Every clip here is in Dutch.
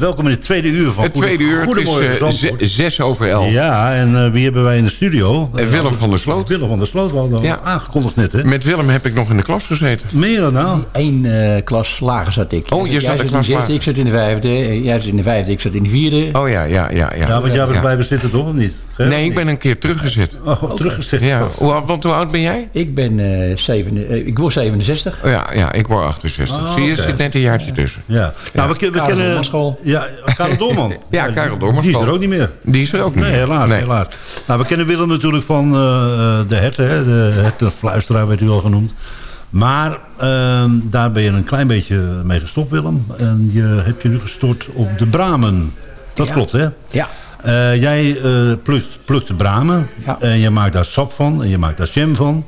Welkom in het tweede uur van Het tweede uur, het Goedemorgen, is eh, zes over elf. Ja, en eh, wie hebben wij in de studio? En Willem van der Sloot. Willem van der Sloot, wel al Ja. aangekondigd net, hè? Met Willem heb ik nog in de klas gezeten. Meer nou? Eén eh, klas lager zat ik. Oh, je Jij zat in de klas zesde, lager. Ik zat in de vijfde. eh, Jij zat in de vijfde, ik zat in de vierde. Oh ja, ja, ja. ja. Ja, want jij was Ja. blijven zitten toch, of niet? Nee, ik ben een keer teruggezet. Oh, teruggezet. Ja. Hoe, oud- want hoe oud ben jij? Ik ben eh zeven, eh, ik word 67. Oh ja, ja, ik word 68. Oh, Zie je, er zit net een jaartje tussen. Ja. Nou, we, we kennen... Ja, Karel Doorman. Ja, Karel Die Doormanschool. is er ook niet meer. Die is er ook niet. Nee, helaas, Nee. helaas. Nou, we kennen Willem natuurlijk van eh, de herten, hè? de hertenfluisteraar werd u al genoemd. Maar ehm, daar ben je een klein beetje mee gestopt, Willem. En je hebt je nu gestort op de bramen. Dat Ja. klopt, hè? Ja. Eh, jij eh, plukt, plukt de bramen Ja. en je maakt daar sap van en je maakt daar jam van.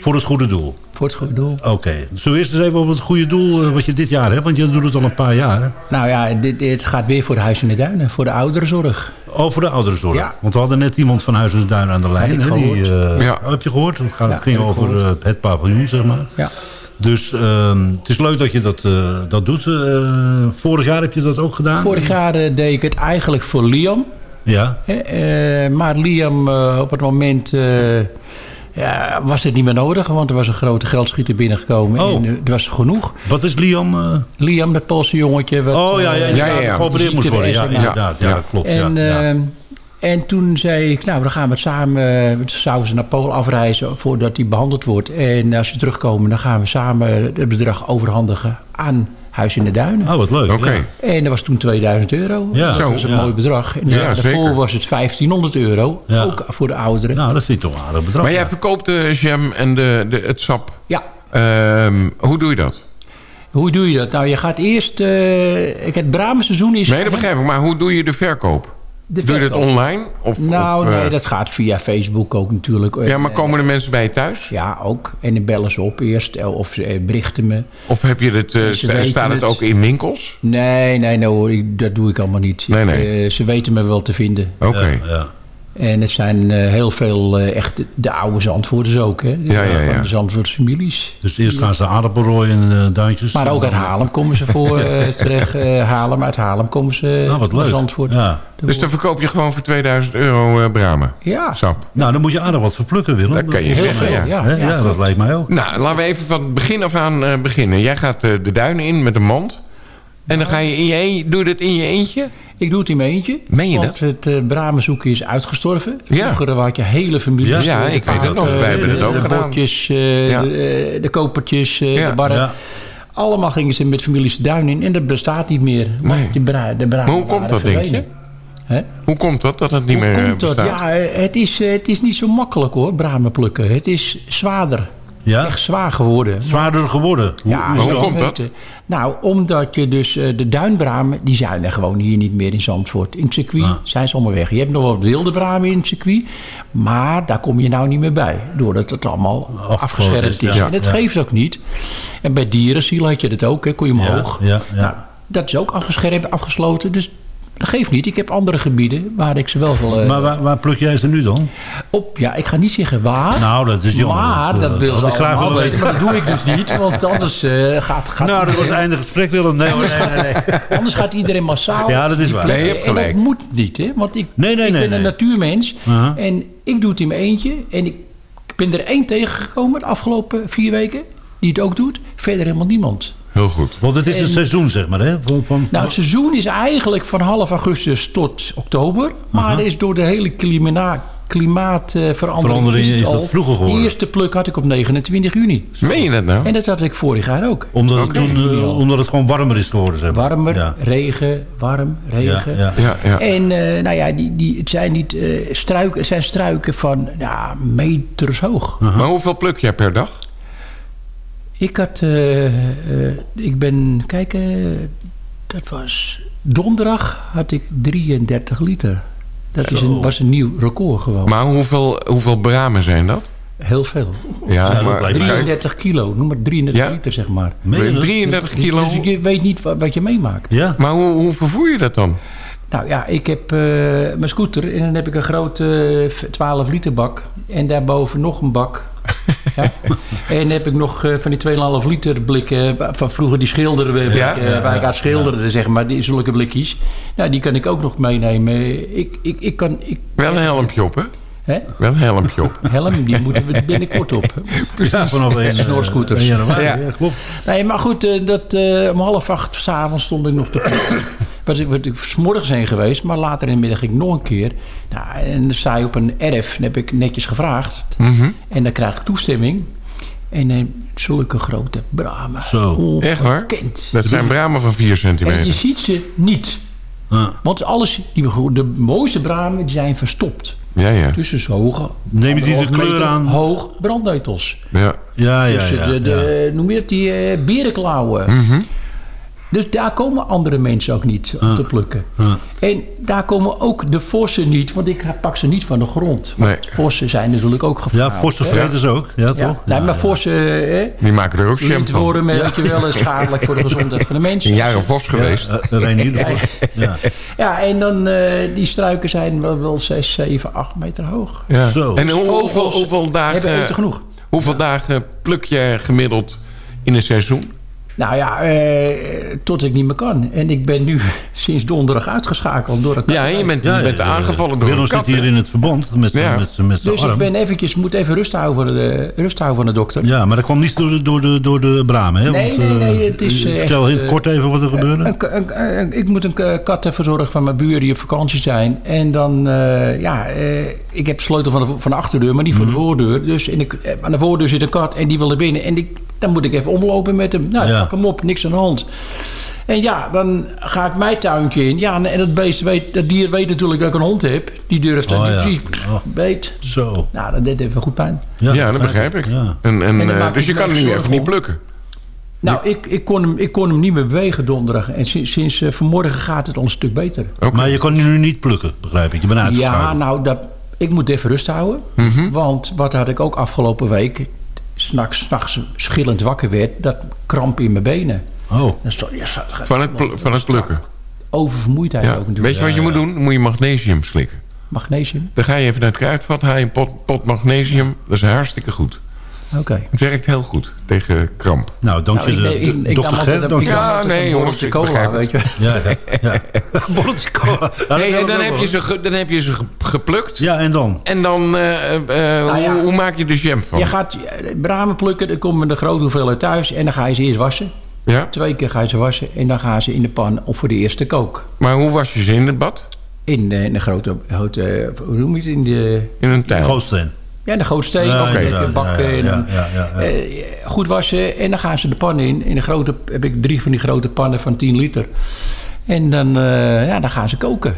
Voor het goede doel. Voor het goede doel. Oké. Zullen we eerst eens even op het goede doel eh, wat je dit jaar hebt? Want je doet het al een paar jaar. Nou ja, dit, dit gaat weer voor de Huis in de Duinen. Voor de ouderenzorg. Oh, voor de ouderenzorg. Ja. Want we hadden net iemand van Huis en de Duin aan de lijn. hè, die, eh, Ja. heb je gehoord? Het, gaat, Ja, ging heb over gehoord. eh, het paviljoen, zeg maar. Ja. Dus ehm, het is leuk dat je dat, eh, dat doet. Eh, vorig jaar heb je dat ook gedaan? Vorig jaar deed ik het eigenlijk voor Liam. Ja. Eh, maar Liam eh, op het moment eh, ja, was het niet meer nodig. Want er was een grote geldschieter binnengekomen. Oh. En eh, er was genoeg. Wat is Liam? eh? Liam, dat Poolse jongetje. Wat, oh ja, ja, eh, inderdaad, ja, ja. geopereerd moest worden. Ja, Ja, inderdaad. Ja, ja. dat klopt. En, ja, ja. en toen zei ik, nou, dan gaan we het samen... eh, Zouden ze naar Polen afreizen voordat hij behandeld wordt. En als ze terugkomen, dan gaan we samen het bedrag overhandigen aan Huis in de Duinen. Oh, wat leuk. Oké. ja. En dat was toen 2000 euro. Ja. dat was een mooi bedrag. En Ja, daarvoor zeker. was het 1500 euro. Ja. Ook voor de ouderen. Nou, dat vind ik toch een aardig bedrag. Maar jij verkoopt de jam en de, de, het sap. Ja. Ehm, hoe doe je dat? Hoe doe je dat? Nou, je gaat eerst... eh, het bramenseizoen is... Nee, dat begrijp ik. Maar hoe doe je de verkoop? De doe je dat online? Of, Nou, of, eh, nee, dat gaat via Facebook ook natuurlijk. Ja, maar En, komen de mensen bij je thuis? Ja, ook. En dan bellen ze op eerst. eh, Of ze eh, berichten me. Of heb je het, eh, staat het ook in winkels? Nee, nee, nee ik- Dat doe ik allemaal niet. Nee, nee. Eh, ze weten me wel te vinden. Oké. Ja, ja. En het zijn eh, heel veel eh, echt de, de oude Zandvoorters ook. Hè? Ja, ja, ja. Van de Zandvoortse families. Dus eerst gaan ze aardappelrooien en eh, duintjes. Maar ook uit Haarlem komen ze voor eh, terecht. eh Haarlem, uit Haarlem komen ze Nou, wat leuk. Zandvoort. Ja. Dus dan verkoop je gewoon voor 2000 euro eh bramen? Ja, Sap. Nou, dan moet je aardig wat verplukken, Willem. Dat kan je heel zeggen, veel. ja. Ja, ja. ja, dat lijkt mij ook. Nou, laten we even van het begin af aan eh, beginnen. Jij gaat eh, de duinen in met een mand. En dan ga je in je eentje... Doe je dat in je eentje? Ik doe het in mijn eentje. Meen je want het uh, bramenzoeken is uitgestorven. Ja. Vroeger had je hele families. Ja, ik weet nog. Wij hebben het ook de gedaan. bordjes, eh, Ja. de, eh, de kopertjes, eh, Ja. de barren. Ja. Allemaal gingen ze met families de duin in. En dat bestaat niet meer. Want Nee. de, bra de bramen Maar hoe komt dat, denk je? Hoe komt dat, dat het niet Hoe meer eh, komt dat? bestaat? Ja, eh, het is, eh, het is niet zo makkelijk hoor, bramen plukken. Het is zwaarder. Ja? Echt zwaar geworden. Zwaarder geworden. Hoe, Ja, hoe komt dat? Nou, omdat je dus eh, de duinbramen, die zijn er gewoon hier niet meer in Zandvoort. In het circuit Ah. zijn ze allemaal weg. Je hebt nog wat wilde bramen in het circuit, maar daar kom je nou niet meer bij. Doordat het allemaal Afgeschermd afgeschermd is, ja. En dat geeft ook niet. En bij dierenziel had je dat ook, hè, kon je omhoog. ja, ja. Nou, dat is ook afgeschermd, afgesloten. Dus dat geeft niet. Ik heb andere gebieden waar ik ze wel wil eh, Maar waar, waar pluk jij ze nu dan? op. Ja, ik ga niet zeggen waar. Nou, dat is jammer. Maar Dat, dat, eh, wil ze ik graag allemaal willen weten. Maar dat doe ik dus niet. Want anders eh, gaat, gaat Nou, dat was het einde gesprek, Willem. Nee, hoor, nee, nee, nee. Anders gaat iedereen massaal. Ja, dat is waar. Nee, je hebt En gelijk. dat moet niet, hè? Want ik, Nee, nee, ik nee, ben nee. een natuurmens. Uh-huh. En ik doe het in mijn eentje. En ik ben er één tegengekomen de afgelopen vier weken. Die het ook doet. Verder helemaal niemand. Heel goed. Want het is het En- seizoen, zeg maar, hè? Van, van, Nou, het seizoen is eigenlijk van half augustus tot oktober. Maar er is door de hele klima klimaatverandering... Is dat al- vroeger geworden. De eerste pluk had ik op 29 juni. Meen je dat nou? En dat had ik vorig jaar ook. omdat, het toen, eh, omdat het gewoon warmer is geworden, zeg maar. Warmer, Ja, regen, warm, regen. ja. Ja, ja. En eh, nou ja, die, die, het zijn niet eh, struiken, het zijn struiken van ja, meters hoog. Maar hoeveel pluk jij per dag? Ik had, eh, eh, ik ben, kijk, eh, dat was donderdag had ik 33 liter. Dat is een, was een nieuw record gewoon. Maar hoeveel, hoeveel bramen zijn dat? Heel veel. Ja, maar lijkt me- kijk, 33 kilo, noem maar 33 Ja? liter zeg maar. Meen je dat? 33 kilo. Dus je weet niet wat, wat je meemaakt. Ja? Maar hoe, hoe vervoer je dat dan? Nou ja, ik heb eh, mijn scooter en dan heb ik een grote eh, 12 liter bak. En daarboven nog een bak. Ja. En heb ik nog eh, van die 2,5 liter blikken van vroeger die schilderen blikken, Ja? eh, waar ik aan schilderde, zeg maar, die zulke blikjes. Ja, die kan ik ook nog meenemen. Ik, ik, ik kan, ik, Wel een helmpje op, hè? hè? Wel een helmpje op. Helm, die moeten we binnenkort op. Ja, vanaf een, Snorscooters. eh, Ja. ja. klopt. Nee, maar goed, eh, dat, eh, om half acht s'avonds stond ik nog te was ik, was ik 's morgens heen geweest, maar later in de middag ging ik nog een keer. Nou, en dan sta je op een erf, en heb ik netjes gevraagd. Mhm. En dan krijg ik toestemming. En eh, zulke grote bramen. Zo. Echt waar? Ongekend. Dat zijn bramen van 4 En je centimeter. ziet ze niet. Ah. Want alles, die, de mooiste bramen die zijn verstopt. Ja, ja. Tussen hoge... Neem je die de kleur meter aan? Hoog brandneutels. ja. Ja, ja, ja. de, de, noem je het, die eh, berenklauwen. Mhm. Dus daar komen andere mensen ook niet op te plukken. En daar komen ook de vossen niet, want ik pak ze niet van de grond. Want Nee. vossen zijn natuurlijk ook gevaarlijk. Ja, vossen vreten ze ook. Ja, Ja. toch? Nee, Ja, maar ja. vossen, hè, Die maken er ook jam van. weet je wel, is schadelijk voor de gezondheid van de mens. Een jaar een vos geweest. Eh, Reinier Vos. Ja. Ja, en dan, eh, die struiken zijn wel, wel 6, 7, 8 meter hoog. Ja. Zo. En hoe- hoeveel, hoeveel Hebben dagen, eten genoeg. hoeveel dagen pluk je gemiddeld in een seizoen? Nou ja, eh, tot ik niet meer kan. En ik ben nu sinds donderdag uitgeschakeld door een kat. Ja, je bent, je bent eh, aangevallen door een kat. zit hier in het verband met zijn Ja. met met Dus ik arm. ben eventjes, moet even rust houden van de, rust houden van de dokter. Ja, maar dat kwam niet door de, door de, door de bramen, hè? Nee, Want, nee, nee, eh, het is, eh, Vertel echt, heel eh, kort even wat er gebeurde. Een, een- een- ik moet een kat even verzorgen van mijn buren die op vakantie zijn. En dan, eh, ja, eh, ik heb de sleutel van de, van de achterdeur, maar niet van de Mhm. voordeur. Dus in de, eh, aan de voordeur zit een kat en die wil er binnen. En die, dan moet ik even omlopen met hem. Nou, Ja. pak hem op, niks aan de hand. En ja, dan ga ik mijn tuintje in. Ja, en dat beest weet, dat dier weet natuurlijk dat ik een hond heb. Die durft dat Oh, niet. ja. Die Oh. beet. Zo. Nou, dat deed even goed pijn. Ja, dat begrijp ik. Ja. En, en, eh, dus je kan hem nu even niet plukken. Nou, ik, ik, kon hem, ik kon hem niet meer bewegen donderdag. En sinds, sinds eh, vanmorgen gaat het al een stuk beter. Oké. Maar je kon nu niet plukken, begrijp ik. Je bent Ja, uitgeschakeld. nou, dat, ik moet even rust houden. Mhm. Want wat had ik ook afgelopen week... s'nachts nachts schillend wakker werd... dat kramp in mijn benen. Oh, ja, Van het, pl- van het plukken. Oververmoeidheid Ja. ook natuurlijk. Weet je wat je moet doen? Dan moet je magnesium slikken. Magnesium? Dan ga je even naar het kruidvat, haal je een pot, pot magnesium. Dat is hartstikke goed. Oké. Het werkt heel goed tegen kramp. nou, dank Nou, je ik, de, ik, ik, de ik dokter Ger. altijd, dank je. Ja, nee, een jongens, ik cola, weet je. Ja, ja, ja. Bolletje cola. Nee, dan heb, je ze, dan heb je ze ge- geplukt. Ja, en dan? En dan, eh, eh, Nou ja. hoe, hoe maak je de jam van? Je gaat eh, bramen plukken, dan komen de grote hoeveelheid thuis... en dan ga je ze eerst wassen. Ja? Twee keer ga je ze wassen en dan gaan ze in de pan... of voor de eerste kook. Maar hoe was je ze in het bad? In, de- in de grote, grote... Hoe noem je het? In de, In een? Gootsteen. Ja, de grote steen, Ja, bakken. ja, ja, en dan, ja, ja, ja. eh, goed wassen en dan gaan ze de pan in. In de grote heb ik drie van die grote pannen van 10 liter. En dan, eh, ja, dan gaan ze koken.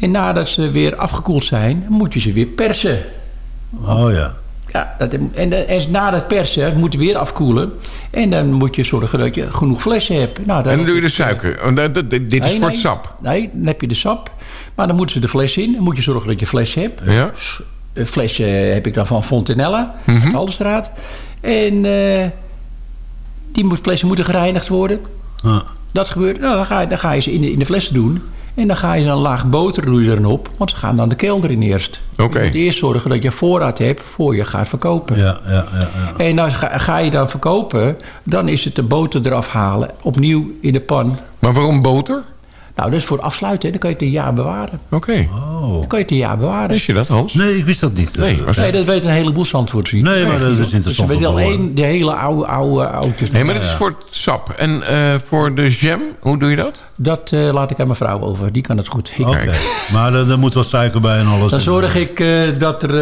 En nadat ze weer afgekoeld zijn, moet je ze weer persen. Oh ja. Ja, dat, en, en na dat persen moet je weer afkoelen. En dan moet je zorgen dat je genoeg flessen hebt. Nou, En dan doe je de suiker. Want dat- dat- dit is Nee, voor nee. het sap. Nee, dan heb je de sap. Maar dan moeten ze de fles in. Dan moet je zorgen dat je fles hebt. Ja? Een flesje heb ik dan van Mhm. uit Haldenstraat. En eh, die moet, flessen moeten gereinigd worden. Ah. Dat gebeurt. Nou, dan, ga je, dan ga je ze in de, in de flessen doen. En dan ga je een laag boter doe je erin op. Want ze gaan dan de kelder in eerst. Oké. Je moet eerst zorgen dat je voorraad hebt voor je gaat verkopen. Ja, ja, ja. ja. En als ga, ga je dan verkopen, dan is het de boter eraf halen. Opnieuw in de pan. Maar waarom boter? Nou, dat is voor het afsluiten. hè. Dan kan je het een jaar bewaren. Oké. Oh. Dan kan je het een jaar bewaren. Wist je dat, Hans? Nee, ik wist dat niet. Nee, Eh, Nee, dat weten een heleboel zandvoorts niet. Nee, maar dat is Dus interessant. we weten om te horen. alleen de hele oude, oude oudjes. Nee, maar dat is voor het sap. En eh, voor de jam, hoe doe je dat? Dat eh, laat ik aan mijn vrouw over. Die kan het goed. Oké, maar er, er moet wat suiker bij en alles. Dan zorg ik eh, dat er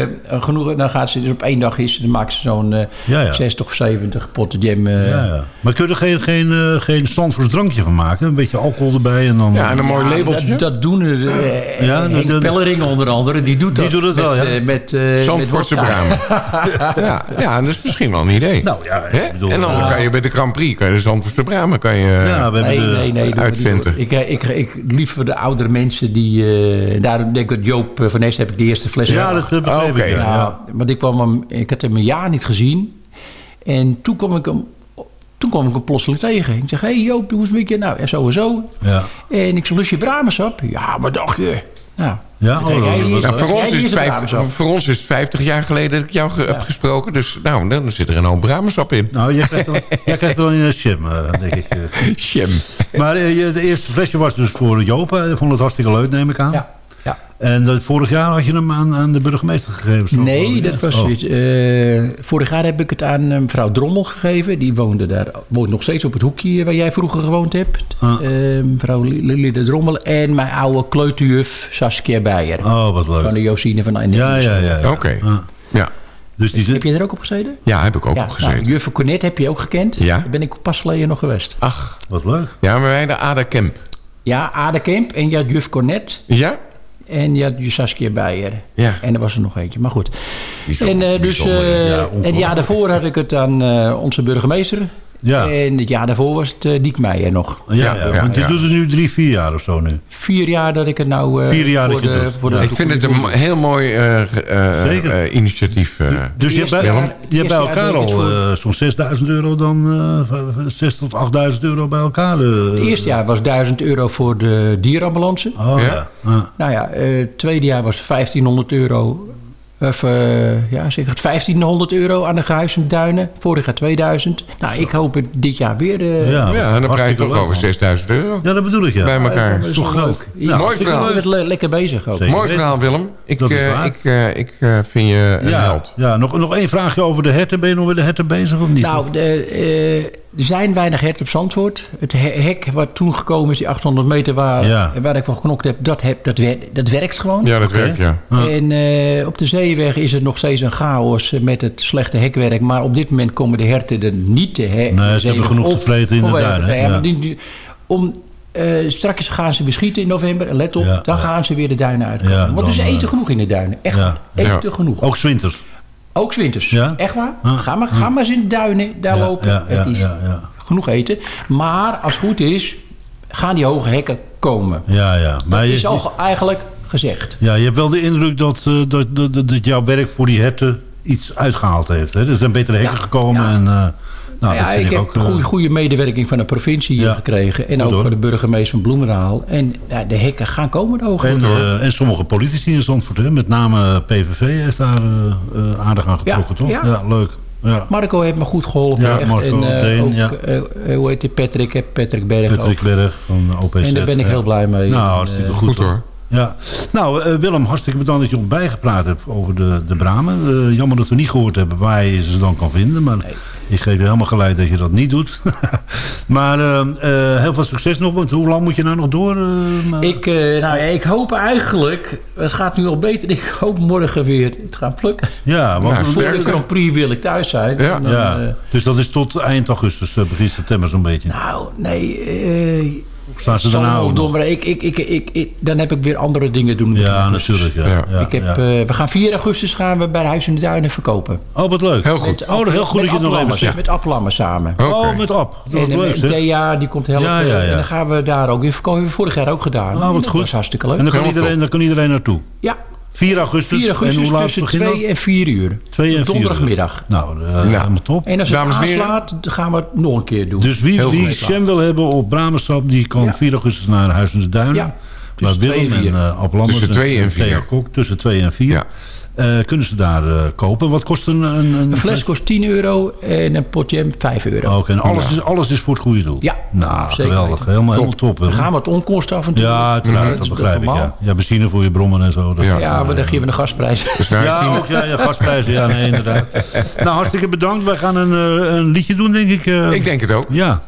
eh, genoeg... Dan gaat ze dus op één dag is. Dan maakt ze zo'n eh, Ja, ja. 60 of 70 potten jam. eh. Ja, ja. Maar kun je er geen, geen, eh, geen drankje van maken? Een beetje alcohol erbij en dan... Ja, en een mooi Ja, labeltje. Dat, dat doen er. eh, Ja, Henk dat- dat- Pellering onder andere. Die doet Die dat. doet het wel, met, ja. eh, met, eh, met Zandvoortse bramen. ja, ja, dat is misschien wel een idee. Nou ja, bedoel... en dan ja, kan je bij de Grand Prix, kan je de Zandvoortse bramen, kan je... ja, we hebben Nee, de... nee, nee. maar hoor. Ik, eh, ik, ik, liever de oudere mensen die... eh daarom denk ik dat Joop eh, van Nest heb ik de eerste fles Ja, dat begreep Oké. ik. Ja, want ik, kwam hem, ik had hem een jaar niet gezien. En toen kwam ik hem, toen kwam ik hem plotseling tegen. Ik zeg, hé hey Joop, hoe is het met je? Nou, en zo en zo. Ja. En ik zeg, lust je bramensap? Ja, wat dacht je? Nou, Ja, oh, leuk. voor, ons is het een 50, Brabantser. voor ons is het 50 jaar geleden dat ik jou ge- heb gesproken. Dus nou, dan zit er een hoop Brabantssap in. Nou, jij krijgt, er, jij krijgt er dan in een shim, eh, denk ik. eh. Sham. Maar eh, je- de eerste flesje was dus voor Joop. Hij vond het hartstikke leuk, neem ik aan. Ja, ja. En dat, vorig jaar had je hem aan, aan de burgemeester gegeven? zo, Nee, ik, dat was Oh. eh, vorig jaar heb ik het aan eh, mevrouw Drommel gegeven. Die woonde daar, woont nog steeds op het hoekje waar jij vroeger gewoond hebt. Ah. Eh, mevrouw Lili de Drommel en mijn oude kleuterjuf Saskia Beijer. Oh, wat Van leuk. de Josine van Eindhoven. Ja, ja, ja. ja. Oké. Ah. Ja. Dus die Heb je er ook op gezeten? ja, heb ik ook ja, op gezeten. nou, juffrouw Cornet heb je ook gekend. Ja. Daar ben ik pas geleden nog geweest. Ach, Wat leuk. ja, maar wij de Ada Kemp. Ja, Ade Kemp en had juf Cornet Ja? En je had je Saskia Beijer. Ja. En er was er nog eentje, maar goed. Bijzonder, En eh, dus eh, Ja, het jaar daarvoor had ik het aan eh, onze burgemeester. Ja. En het jaar daarvoor was het uh, Diek Meijer nog. Ja, Ja, ja, ja, want je doet het nu drie, vier jaar of zo nu. Vier jaar dat ik het nou... eh, Vier jaar voor dat de, voor de Ja. Ik vind het een heel mooi eh, eh, eh, initiatief. eh. Dus je hebt bij, jaar- je hebt bij elkaar al eh, zo'n 6000 euro dan... eh 6 tot 8000 euro bij elkaar. eh. Het eerste jaar was 1000 euro voor de dierambulance. Oh Ja? ja. Nou ja, eh, het tweede jaar was 1500 euro. Of eh, ja, zeg het 1500 euro aan de Gehuizen Duinen. Vorig jaar 2000. Nou, ik hoop het dit jaar weer. eh, Ja, ja, en dan krijg je toch over man. 6000 euro. Ja, dat bedoel ik, ja. Bij elkaar. dat is toch groot. Ja, Ja, mooi verhaal. Je bent le- lekker bezig ook. Zeker. Mooi verhaal, Willem. Ik, eh, ik, eh, ik eh, vind je een Ja, held. ja nog, nog één vraagje over de herten. Ben je nog met de herten bezig of niet? Nou, de, eh, er zijn weinig herten op Zandvoort. Het he- hek wat toen gekomen is, die 800 meter waar, Ja. waar ik van geknokt heb, dat, heb, dat, wer- dat werkt gewoon. Ja, dat werkt, ja. En eh, op de zeeweg is het nog steeds een chaos met het slechte hekwerk. Maar op dit moment komen de herten er niet te he- Nee, ze hebben genoeg op te vreten in de duinen, Ja, ja. maar die- die- om, eh, straks gaan ze beschieten in november. En let op, Ja, dan ja. gaan ze weer de duinen uitkomen. Ja, Want er is eten eh, genoeg in de duinen. Echt ja. eten Ja. genoeg. Ook zwinters. Ook 's winters. Ja? Echt waar? Ga, maar, ga maar eens in de duinen daar lopen. het is ja, ja. genoeg eten. Maar als het goed is, gaan die hoge hekken komen. Ja, ja. Maar Dat je, is al ge- eigenlijk gezegd. ja, je hebt wel de indruk dat, eh, dat, dat, dat, jouw werk voor die herten iets uitgehaald heeft. Hè? Er zijn betere hekken gekomen. En, eh, nou, ja, dat vind ik ik, heb ook... eh, goede, goede medewerking van de provincie hier Ja. gekregen. En ook van de burgemeester van Bloemendaal. En ja, de hekken gaan komen de hoge. en, eh, en sommige politici in Zandvoort, hè? met name PVV, heeft daar eh, eh, aardig aan getrokken, toch? ja. leuk. Ja. Marco heeft me goed geholpen. Ja, echt. Marco en, eh, Deen, ook, ja. eh, eh, hoe heet die Patrick? hè? Patrick Berg Patrick ook. Berg van OPZ. En daar ben ik ja. heel blij mee. Nou, En, hartstikke eh, goed, Goed hoor. Ja. Nou, eh, Willem, hartstikke bedankt dat je ons bijgepraat hebt over de, de bramen. Eh, jammer dat we niet gehoord hebben waar je ze dan kan vinden. Maar ik geef je helemaal gelijk dat je dat niet doet. maar eh, eh, heel veel succes nog. Want hoe lang moet je nou nog door? eh, maar- Ik, eh, nou ja, ik hoop eigenlijk, het gaat nu al beter, ik hoop morgen weer te gaan plukken. ja, want, Ja, Voor de. Grand Prix wil ik thuis zijn. Ja. Dan, ja. dus dat is tot eind augustus, begin september zo'n beetje. nou, nee. Eh Staan ze daarna ook nog? maar ik, ik, ik, ik, ik- dan heb ik weer andere dingen doen. Ja, natuurlijk. Ja. Ja. Ja, Ik heb, ja. eh, we gaan 4 augustus gaan we bij Huis in de Duinen verkopen. oh, wat leuk. Heel goed. Met Oh, heel goed dat je het nog even zegt. Met Applammen samen. Oké. Oh, met. Dat is en, leuk, en. Thea, die komt helpen. Ja, ja, ja. En dan gaan we daar ook weer verkopen. Hebben we vorig jaar ook gedaan. Oh, wat dat goed. was hartstikke leuk. En dan kan, iedereen, dan kan iedereen naartoe. Ja, 4 augustus. 4 en hoe laat tussen begint dat? 2 en 4 uur. 2 en 4 Donderdagmiddag. Nou, eh, Nou. helemaal top. En als het Dames aanslaat, dan gaan we het nog een keer doen. Dus wie, goed. Jam wil hebben op Bramenstap, die kan Ja. 4 augustus naar Huis in de Duinen. Ja, Maar tussen Willem twee en en vier. uh, Tussen twee en Thea vier. Kok, tussen 2 en 4. Ja. Eh, kunnen ze daar eh, kopen. Wat kost een, een, Een fles kost 10 euro en een potje jam 5 euro. Oké, en alles, is, alles is voor het goede doel? Ja, Nou, zeker geweldig. Helemaal top. Helemaal top We gaan wat onkosten af en toe. Ja, uiteraard. Dat begrijp ik. Ja. ja, benzine voor je brommen en zo. Dat Ja. Ja, maar dan geven we een gasprijs. Dus Ja, ook, ja, ja, gasprijzen. Ja, nee, inderdaad. nou, hartstikke bedankt. Wij gaan een, eh, een liedje doen, denk ik. eh. Ik denk het ook. Ja,